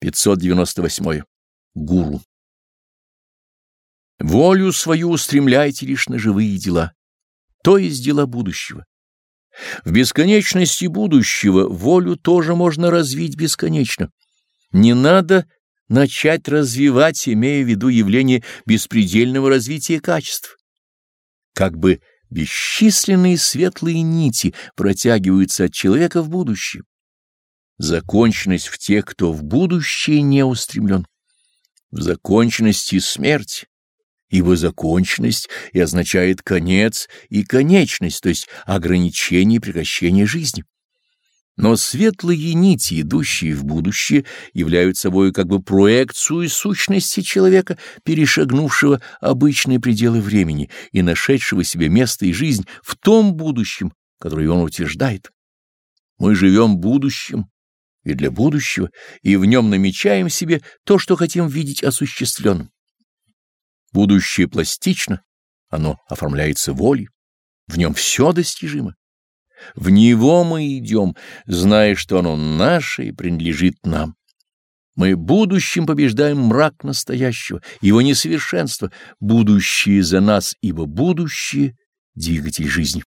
598. Гуру. Волю свою устремляйте лишь на живые дела, то есть дела будущего. В бесконечности будущего волю тоже можно развить бесконечно. Не надо начать развивать, имея в виду явление беспредельного развития качеств. Как бы бесчисленные светлые нити протягиваются от человека в будущее законченность в тех, кто в будущее не устремлен. В законченности смерть, ибо законченность и означает конец и конечность, то есть ограничение и прекращение жизни. Но светлые нити, идущие в будущее, являются собой как бы проекцию сущности человека, перешагнувшего обычные пределы времени и нашедшего себе место и жизнь в том будущем, которое он утверждает. Мы живем будущим, и для будущего, и в нем намечаем себе то, что хотим видеть осуществленным. Будущее пластично, оно оформляется волей, в нем все достижимо. В него мы идем, зная, что оно наше и принадлежит нам. Мы будущим побеждаем мрак настоящего, его несовершенство, будущее за нас, ибо будущее — двигатель жизни.